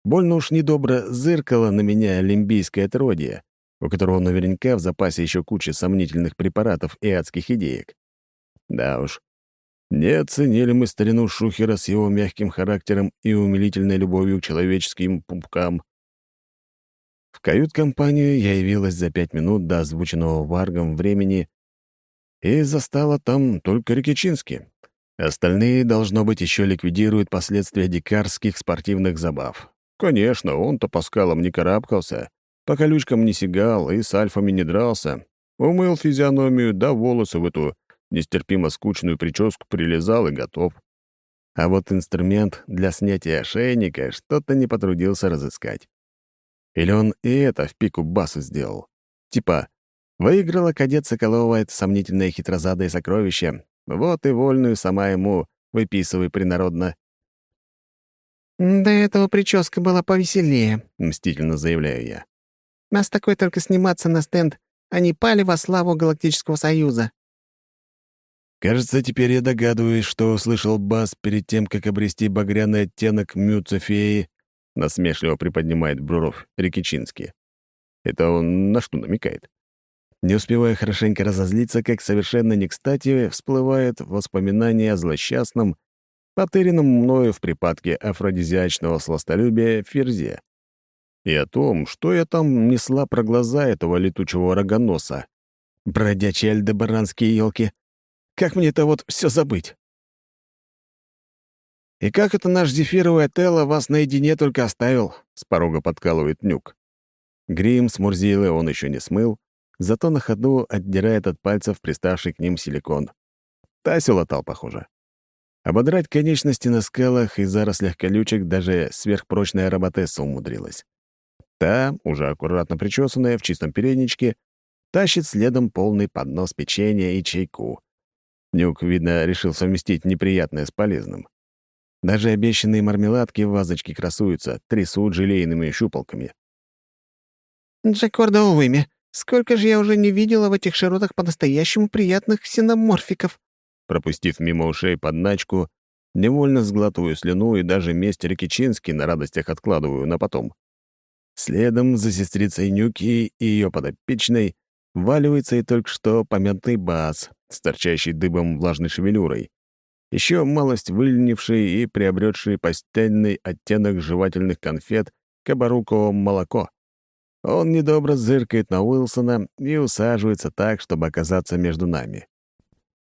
Больно уж недобро зыркало на меня олимпийское отродье, у которого наверняка в запасе еще куча сомнительных препаратов и адских идеек. Да уж, не оценили мы старину Шухера с его мягким характером и умилительной любовью к человеческим пупкам. В кают-компанию я явилась за пять минут до озвученного Варгом времени и застала там только Рикичински, Остальные, должно быть, еще ликвидируют последствия дикарских спортивных забав. Конечно, он-то по скалам не карабкался, по колючкам не сигал и с альфами не дрался. Умыл физиономию, да волосы в эту нестерпимо скучную прическу прилезал и готов. А вот инструмент для снятия ошейника что-то не потрудился разыскать. Или он и это в пику басу сделал. Типа, выиграла кадет Соколова это сомнительное хитрозадое сокровище, вот и вольную сама ему выписывай принародно. «До этого прическа была повеселее», — мстительно заявляю я. «Нас такой только сниматься на стенд, а не пали во славу Галактического Союза». Кажется, теперь я догадываюсь, что услышал бас перед тем, как обрести багряный оттенок Мюцефеи, насмешливо приподнимает бровь Рикичинский. Это он на что намекает? Не успевая хорошенько разозлиться, как совершенно не кстати всплывает воспоминание о злосчастном, потерянном мною в припадке афродизиачного сластолюбия Ферзе. И о том, что я там несла про глаза этого летучего рогоноса. Бродячие альдебаранские елки. Как мне это вот все забыть? «И как это наш зефировый Отелло вас наедине только оставил?» — с порога подкалывает Нюк. Грим с Мурзилы он еще не смыл, зато на ходу отдирает от пальцев приставший к ним силикон. Тасю латал, похоже. Ободрать конечности на скалах и зарослях колючек даже сверхпрочная роботесса умудрилась. Та, уже аккуратно причесанная в чистом передничке, тащит следом полный поднос печенья и чайку. Нюк, видно, решил совместить неприятное с полезным. Даже обещанные мармеладки в вазочке красуются, трясут желейными щупалками. «Джакорда Увыми, Сколько же я уже не видела в этих широтах по-настоящему приятных синоморфиков!» Пропустив мимо ушей подначку, невольно сглатываю слюну и даже месть Рикичински на радостях откладываю на потом. Следом за сестрицей Нюки и ее подопечной валивается и только что помятый бас с торчащей дыбом влажной шевелюрой, еще малость выленивший и приобретший постельный оттенок жевательных конфет кабаруково молоко. Он недобро зыркает на Уилсона и усаживается так, чтобы оказаться между нами.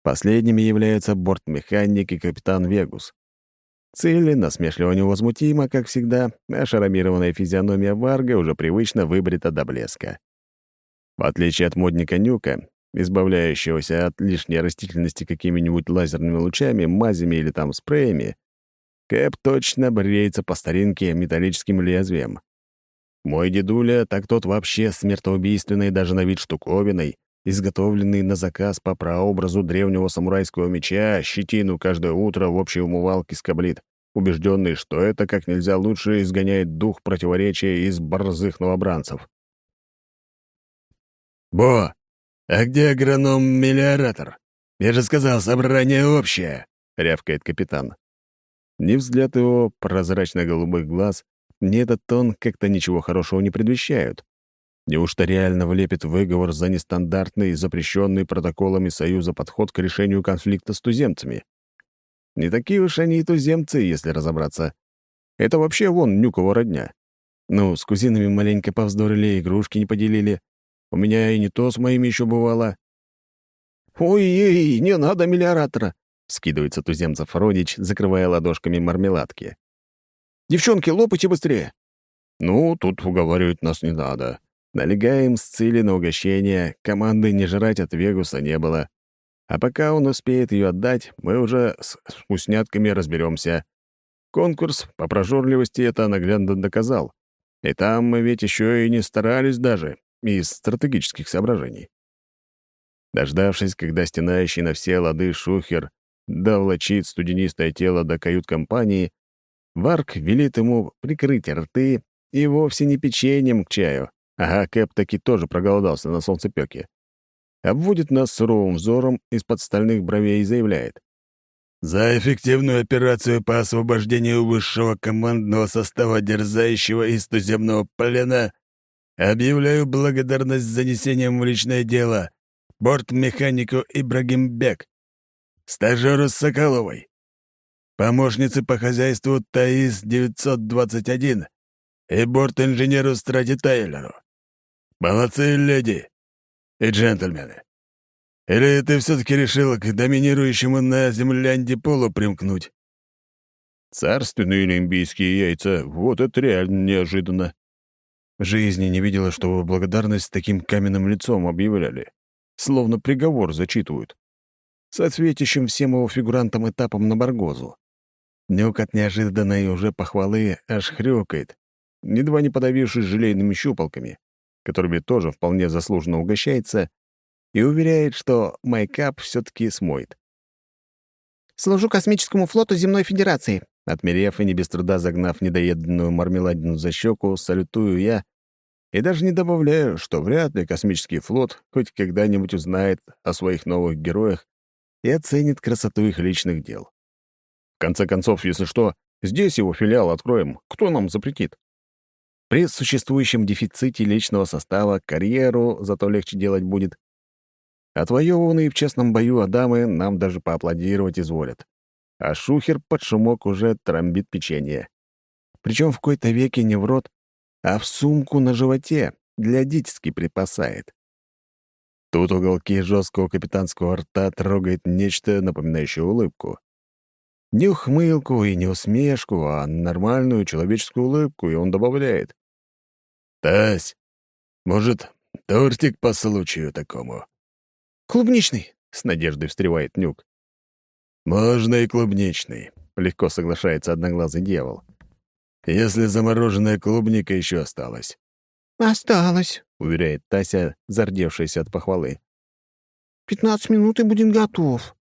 Последними являются бортмеханик и капитан Вегус. Цилли насмешливо невозмутима, как всегда, а шаромированная физиономия Варга уже привычно выбрита до блеска. В отличие от модника Нюка, избавляющегося от лишней растительности какими-нибудь лазерными лучами, мазями или там спреями, Кэп точно бреется по старинке металлическим лезвием. Мой дедуля, так тот вообще смертоубийственный даже на вид штуковиной, изготовленный на заказ по прообразу древнего самурайского меча, щетину каждое утро в общей умывалке скоблит, убежденный, что это как нельзя лучше изгоняет дух противоречия из борзых новобранцев. «Бо, а где агроном-мелиоратор? Я же сказал, собрание общее!» — рявкает капитан. Ни взгляд его прозрачно-голубых глаз, ни этот тон как-то ничего хорошего не предвещают. Неужто реально влепит выговор за нестандартный, запрещенный протоколами Союза подход к решению конфликта с туземцами? Не такие уж они и туземцы, если разобраться. Это вообще вон Нюкова родня. Ну, с кузинами маленько повздорили, игрушки не поделили. У меня и не то с моими еще бывало. «Ой-ей, не надо миллиоратора!» — скидывается туземцев родич, закрывая ладошками мармеладки. «Девчонки, лопайте быстрее!» «Ну, тут уговаривать нас не надо. Налегаем с цели на угощение, команды не жрать от Вегуса не было. А пока он успеет ее отдать, мы уже с вкуснятками разберемся. Конкурс по прожорливости это наглядно доказал. И там мы ведь еще и не старались даже, из стратегических соображений. Дождавшись, когда стенающий на все лады шухер довлачит студенистое тело до кают-компании, Варк велит ему прикрыть рты и вовсе не печеньем к чаю, Ага, Кэп таки тоже проголодался на солнцепёке. Обводит нас суровым взором из-под стальных бровей и заявляет. «За эффективную операцию по освобождению высшего командного состава дерзающего из туземного плена объявляю благодарность занесением в личное дело бортмеханику Ибрагимбек, стажеру Соколовой, помощнице по хозяйству Таис-921 и борт-инженеру Страти Тайлеру. Молодцы, леди и джентльмены. Или ты все-таки решил к доминирующему на землянде полу примкнуть? Царственные олимпийские яйца — вот это реально неожиданно. В жизни не видела, что благодарность таким каменным лицом объявляли. Словно приговор зачитывают. С ответящим всем его фигурантам этапом на Баргозу. Нюк от неожиданной уже похвалы аж хрюкает, едва не подавившись желейными щупалками которыми тоже вполне заслуженно угощается, и уверяет, что майкап все-таки смоет. «Служу космическому флоту Земной Федерации», Отмерев и не без труда загнав недоеденную мармеладину за щеку, салютую я и даже не добавляю, что вряд ли космический флот хоть когда-нибудь узнает о своих новых героях и оценит красоту их личных дел. Конце концов, если что, здесь его филиал откроем, кто нам запретит? При существующем дефиците личного состава карьеру зато легче делать будет. Отвоеванные в честном бою Адамы нам даже поаплодировать изволят. А Шухер под шумок уже тромбит печенье. Причем в какой-то веке не в рот, а в сумку на животе для дитиски припасает. Тут уголки жесткого капитанского рта трогает нечто, напоминающее улыбку. Не ухмылку и не усмешку, а нормальную человеческую улыбку, и он добавляет. «Тась, может, тортик по случаю такому?» «Клубничный», — с надеждой встревает Нюк. «Можно и клубничный», — легко соглашается одноглазый дьявол. «Если замороженная клубника еще осталась». «Осталось», — уверяет Тася, зардевшаяся от похвалы. «Пятнадцать минут и будет готов».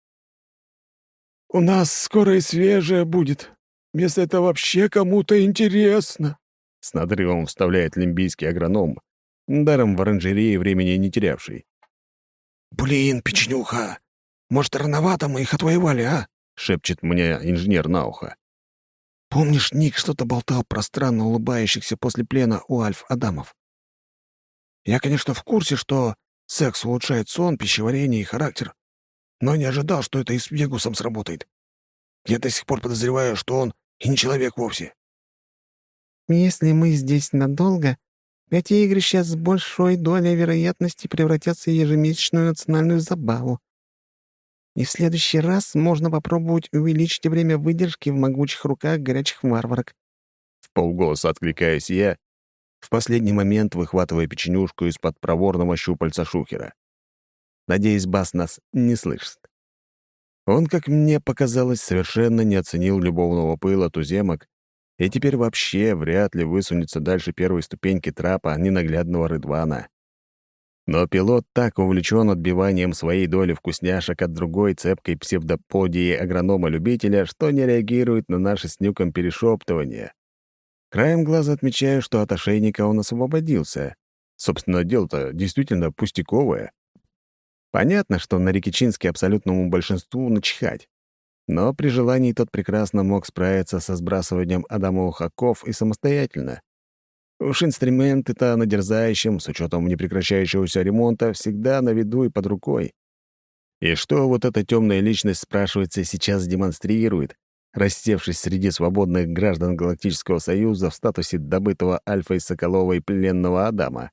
«У нас скоро и свежее будет, если это вообще кому-то интересно», — с надрывом вставляет лимбийский агроном, даром в оранжерее времени не терявший. «Блин, печенюха! Может, рановато мы их отвоевали, а?» — шепчет мне инженер на ухо. «Помнишь, Ник что-то болтал про странно улыбающихся после плена у Альф-Адамов? Я, конечно, в курсе, что секс улучшает сон, пищеварение и характер, но не ожидал, что это и с Вегусом сработает. Я до сих пор подозреваю, что он и не человек вовсе. Если мы здесь надолго, эти игрища с большой долей вероятности превратятся в ежемесячную национальную забаву. И в следующий раз можно попробовать увеличить время выдержки в могучих руках горячих варварок. В полголоса откликаюсь я, в последний момент выхватывая печенюшку из-под проворного щупальца шухера. Надеюсь, Бас нас не слышит. Он, как мне показалось, совершенно не оценил любовного пыла туземок и теперь вообще вряд ли высунется дальше первой ступеньки трапа ненаглядного Рыдвана. Но пилот так увлечен отбиванием своей доли вкусняшек от другой цепкой псевдоподии агронома-любителя, что не реагирует на наши с Нюком перешептывания. Краем глаза отмечаю, что от ошейника он освободился. Собственно, дело-то действительно пустяковое. Понятно, что на Рикичинске абсолютному большинству начихать. Но при желании тот прекрасно мог справиться со сбрасыванием адамовых оков и самостоятельно. Уж инструменты-то на дерзающем, с учетом непрекращающегося ремонта, всегда на виду и под рукой. И что вот эта темная личность, спрашивается, сейчас демонстрирует, рассевшись среди свободных граждан Галактического Союза в статусе добытого Альфой Соколовой пленного Адама?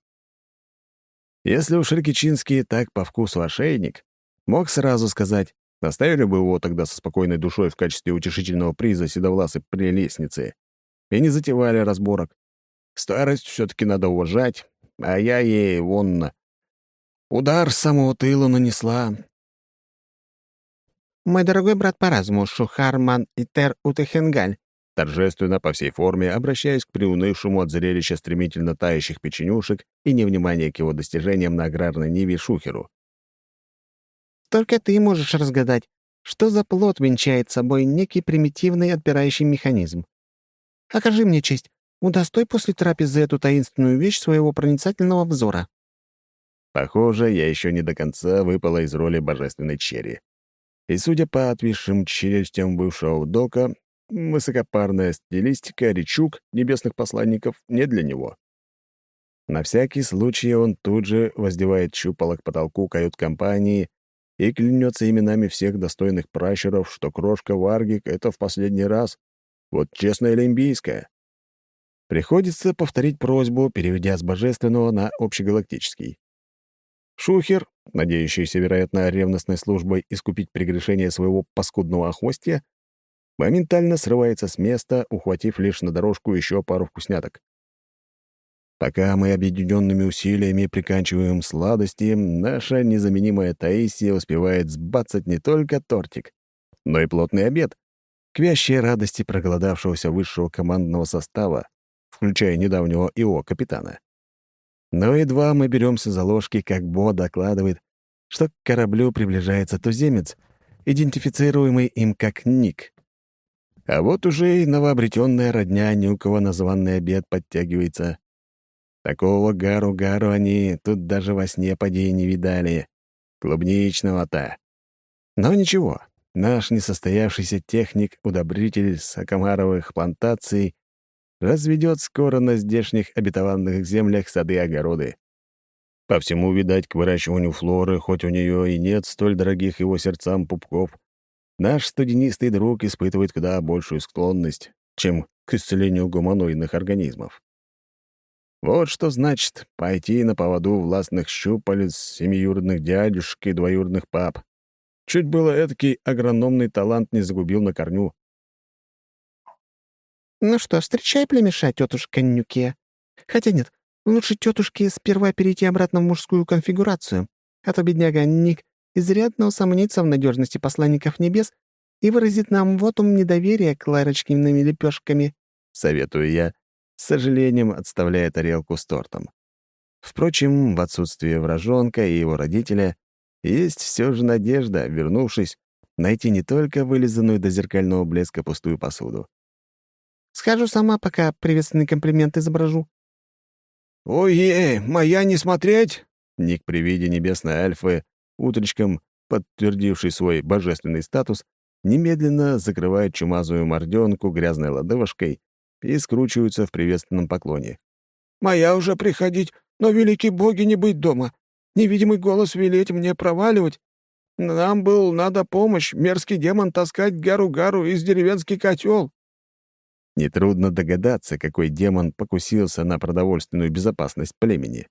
Если уж Рикичинский так по вкусу ошейник, мог сразу сказать, оставили бы его тогда со спокойной душой в качестве утешительного приза седовласой прелестницы и не затевали разборок. Старость все-таки надо уважать, а я ей, вон, удар самого тыла нанесла. «Мой дорогой брат по разуму, Шухарман Итер Утехенгаль», торжественно по всей форме обращаясь к приунывшему от зрелища стремительно тающих печенюшек и невнимания к его достижениям на аграрной ниве Шухеру. «Только ты можешь разгадать, что за плод венчает собой некий примитивный отбирающий механизм. Окажи мне честь, Удостой после трапезы эту таинственную вещь своего проницательного взора». Похоже, я еще не до конца выпала из роли божественной черри. И, судя по отвисшим челюстям бывшего дока, высокопарная стилистика речук небесных посланников не для него. На всякий случай он тут же воздевает щупало к потолку кают-компании и клянется именами всех достойных пращуров, что крошка Варгик — это в последний раз. Вот честная лимбийская. Приходится повторить просьбу, переведя с божественного на общегалактический. Шухер, надеющийся, вероятно, ревностной службой искупить прегрешение своего паскудного охвостья, моментально срывается с места, ухватив лишь на дорожку еще пару вкусняток. Пока мы объединенными усилиями приканчиваем сладости, наша незаменимая Таисия успевает сбацать не только тортик, но и плотный обед, к вящей радости проголодавшегося высшего командного состава, включая недавнего ИО капитана. Но едва мы беремся за ложки, как Бо докладывает, что к кораблю приближается туземец, идентифицируемый им как Ник. А вот уже и новообретенная родня Нюкова на званный обед подтягивается. Такого гару-гару они тут даже во сне поди не видали. Клубничного-то. Но ничего, наш несостоявшийся техник-удобритель сакамаровых плантаций разведет скоро на здешних обетованных землях сады-огороды. По всему, видать, к выращиванию флоры, хоть у нее и нет столь дорогих его сердцам пупков, наш студенистый друг испытывает куда большую склонность, чем к исцелению гуманоидных организмов. Вот что значит пойти на поводу властных щупалец семиюродных дядюшек и двоюродных пап. Чуть было эдакий агрономный талант не загубил на корню. «Ну что, встречай племеша, тетушка Нюке. Хотя нет, лучше тетушке сперва перейти обратно в мужскую конфигурацию, а то бедняга Ник изрядно усомнится в надежности посланников небес и выразит нам вотум недоверия к ларочкиными лепешками», — советую я, с сожалением отставляя тарелку с тортом. Впрочем, в отсутствие вражонка и его родителя есть все же надежда, вернувшись, найти не только вылизанную до зеркального блеска пустую посуду. Схожу сама, пока приветственный комплимент изображу». «Ой-ей, моя не смотреть?» Ник при виде небесной альфы, утречком подтвердивший свой божественный статус, немедленно закрывает чумазую морденку грязной ладошкой и скручивается в приветственном поклоне. «Моя уже приходить, но великие боги не быть дома. Невидимый голос велеть мне проваливать. Нам был надо помощь, мерзкий демон таскать гару-гару из деревенский котел. Нетрудно догадаться, какой демон покусился на продовольственную безопасность племени.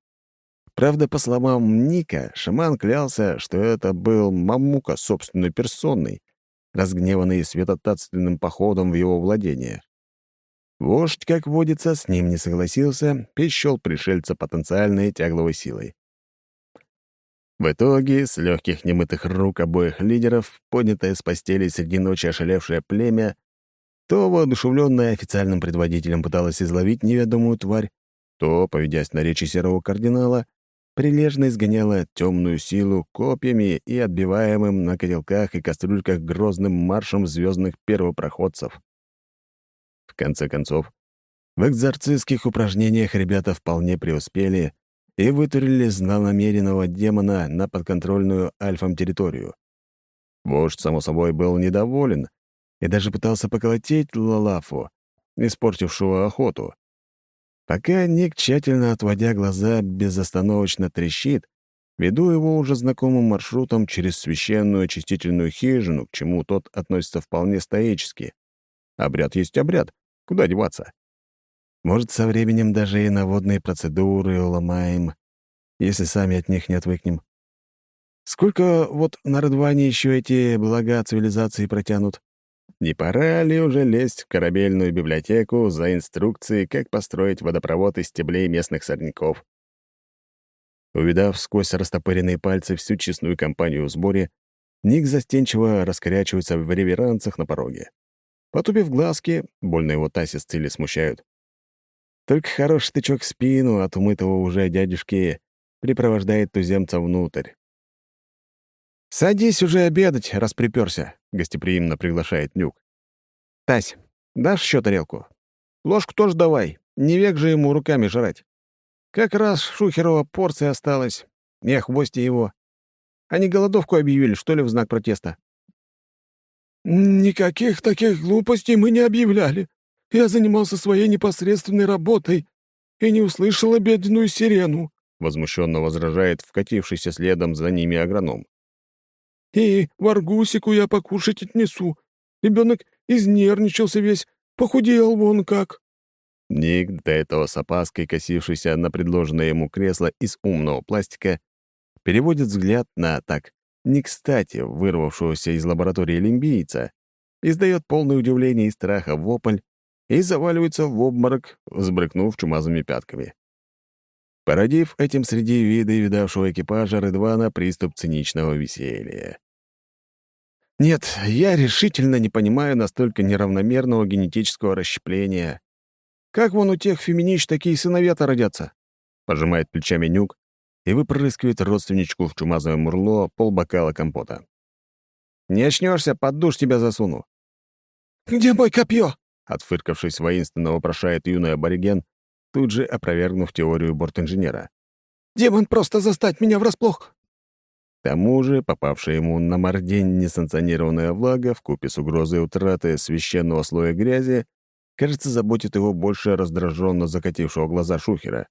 Правда, по словам Ника, шаман клялся, что это был Мамука собственной персоной, разгневанный светотатственным походом в его владение. Вождь, как водится, с ним не согласился и пришельца потенциальной тягловой силой. В итоге, с легких немытых рук обоих лидеров, поднятое с постели среди ночи ошалевшее племя то воодушевленная официальным предводителем пыталась изловить неведомую тварь, то, поведясь на речи серого кардинала, прилежно изгоняла темную силу копьями и отбиваемым на котелках и кастрюльках грозным маршем звездных первопроходцев. В конце концов, в экзорцистских упражнениях ребята вполне преуспели и вытурили знанамеренного демона на подконтрольную альфам территорию. Вождь, само собой, был недоволен и даже пытался поколотить Лалафу, испортившего охоту. Пока Ник, тщательно отводя глаза, безостановочно трещит, веду его уже знакомым маршрутом через священную очистительную хижину, к чему тот относится вполне стоически. Обряд есть обряд. Куда деваться? Может, со временем даже и на водные процедуры уломаем, если сами от них не отвыкнем. Сколько вот на Радване еще эти блага цивилизации протянут? Не пора ли уже лезть в корабельную библиотеку за инструкцией, как построить водопровод из стеблей местных сорняков? Увидав сквозь растопыренные пальцы всю честную компанию в сборе, Ник застенчиво раскорячивается в реверансах на пороге. Потупив глазки, больно его тасис цели смущают. Только хороший тычок в спину от умытого уже дядюшки припровождает туземца внутрь. «Садись уже обедать, раз приперся», — гостеприимно приглашает Нюк. «Тась, дашь еще тарелку? Ложку тоже давай, не век же ему руками жрать. Как раз Шухерова порция осталась, я хвосте его. Они голодовку объявили, что ли, в знак протеста?» «Никаких таких глупостей мы не объявляли. Я занимался своей непосредственной работой и не услышал обеденную сирену», — возмущенно возражает вкатившийся следом за ними агроном. И варгусику я покушать отнесу. Ребенок изнервничался весь, похудел вон как». Ник, до этого с опаской косившийся на предложенное ему кресло из умного пластика, переводит взгляд на так не кстати вырвавшегося из лаборатории лимбийца, издает полное удивление и страха вопль и заваливается в обморок, взбрыкнув чумазыми пятками. Породив этим среди вида видавшего экипажа Рыдвана приступ циничного веселья. Нет, я решительно не понимаю настолько неравномерного генетического расщепления. Как вон у тех феминич такие сыновья-то родятся? Пожимает плечами нюк и выпрыскивает родственничку в чумазое мурло полбокала компота. Не очнешься, под душ тебя засуну. «Где мой копье?» Отфыркавшись воинственно вопрошает юный абориген, тут же опровергнув теорию бортинженера. «Демон просто застать меня врасплох!» К тому же, попавшая ему на мордень несанкционированная влага вкупе с угрозой утраты священного слоя грязи, кажется, заботит его больше раздраженно закатившего глаза Шухера.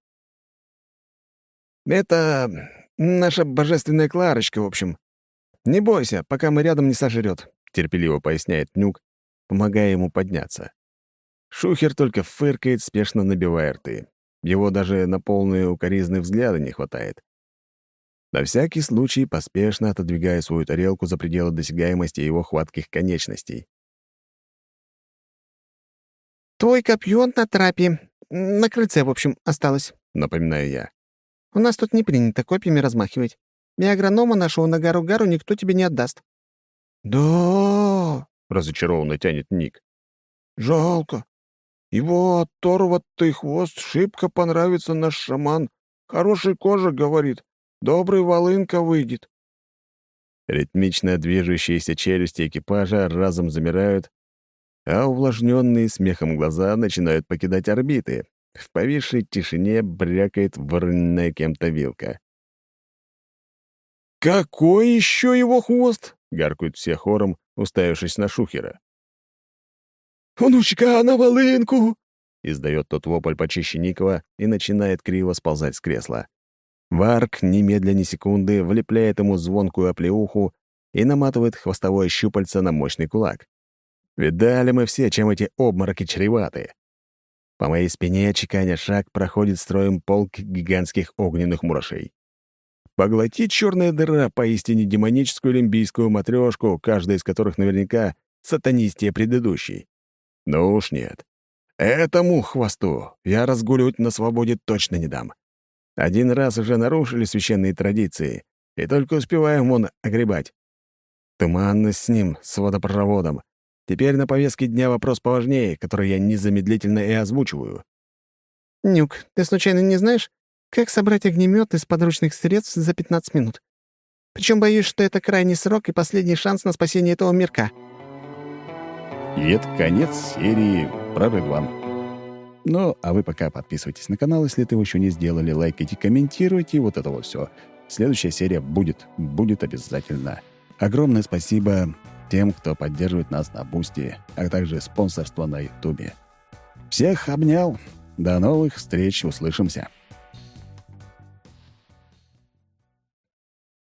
«Это наша божественная Кларочка, в общем. Не бойся, пока мы рядом не сожрет», — терпеливо поясняет Нюк, помогая ему подняться. Шухер только фыркает, спешно набивая рты. Его даже на полные укоризны взгляды не хватает. На всякий случай поспешно отодвигая свою тарелку за пределы досягаемости его хватких конечностей. «Твой копье на трапе, на крыльце, в общем, осталось», — напоминаю я. «У нас тут не принято копьями размахивать. И агронома нашего на гару-гару никто тебе не отдаст». «Да!» — разочарованно тянет Ник. «Жалко. Его оторватый хвост шибко понравится наш шаман. Хорошей кожи, говорит. Добрый волынка выйдет». Ритмично движущиеся челюсти экипажа разом замирают, а увлажненные смехом глаза начинают покидать орбиты. В повисшей тишине брякает вороненная кем-то вилка. «Какой еще его хвост?» — гаркают все хором, уставившись на Шухера. «Внучка, на волынку!» — издает тот вопль почище Никова и начинает криво сползать с кресла. Варк немедля ни секунды влепляет ему звонкую оплеуху и наматывает хвостовое щупальце на мощный кулак. Видали мы все, чем эти обмороки чреваты. По моей спине, чеканя шаг, проходит строем полк гигантских огненных мурашей. Поглотить черная дыра поистине демоническую лимбийскую матрешку, каждая из которых наверняка сатанистия предыдущей. Ну уж нет. Этому хвосту я разгуливать на свободе точно не дам. Один раз уже нарушили священные традиции, и только успеваем он огребать. Туманность с ним, с водопроводом. Теперь на повестке дня вопрос поважнее, который я незамедлительно и озвучиваю. «Нюк, ты случайно не знаешь, Как собрать огнемет из подручных средств за 15 минут? Причем боюсь, что это крайний срок и последний шанс на спасение этого мирка. И это конец серии про Рыдван. Ну, а вы пока подписывайтесь на канал, если это вы еще не сделали, лайкайте, комментируйте, вот это вот все. Следующая серия будет, будет обязательно. Огромное спасибо тем, кто поддерживает нас на Бусти, а также спонсорство на Ютубе. Всех обнял. До новых встреч, услышимся.